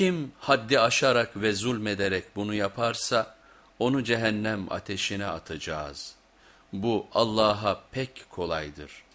Kim haddi aşarak ve zulmederek bunu yaparsa onu cehennem ateşine atacağız. Bu Allah'a pek kolaydır.''